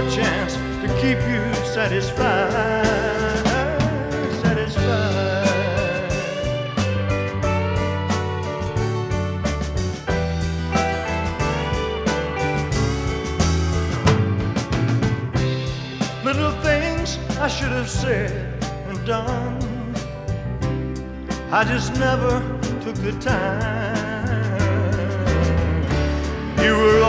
More chance to keep you satisfied. Satisfied. little things I should have said and done. I just never took the time. You were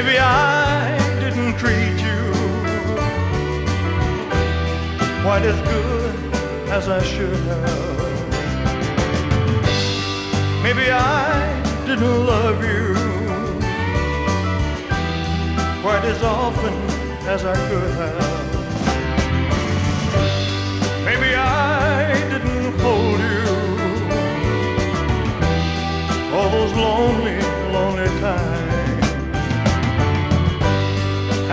Maybe I didn't treat you quite as good as I should have. Maybe I didn't love you quite as often as I could have. Maybe I didn't hold you all those lonely, lonely times.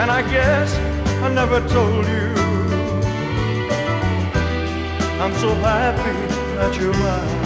And I guess I never told you I'm so happy that you're mine.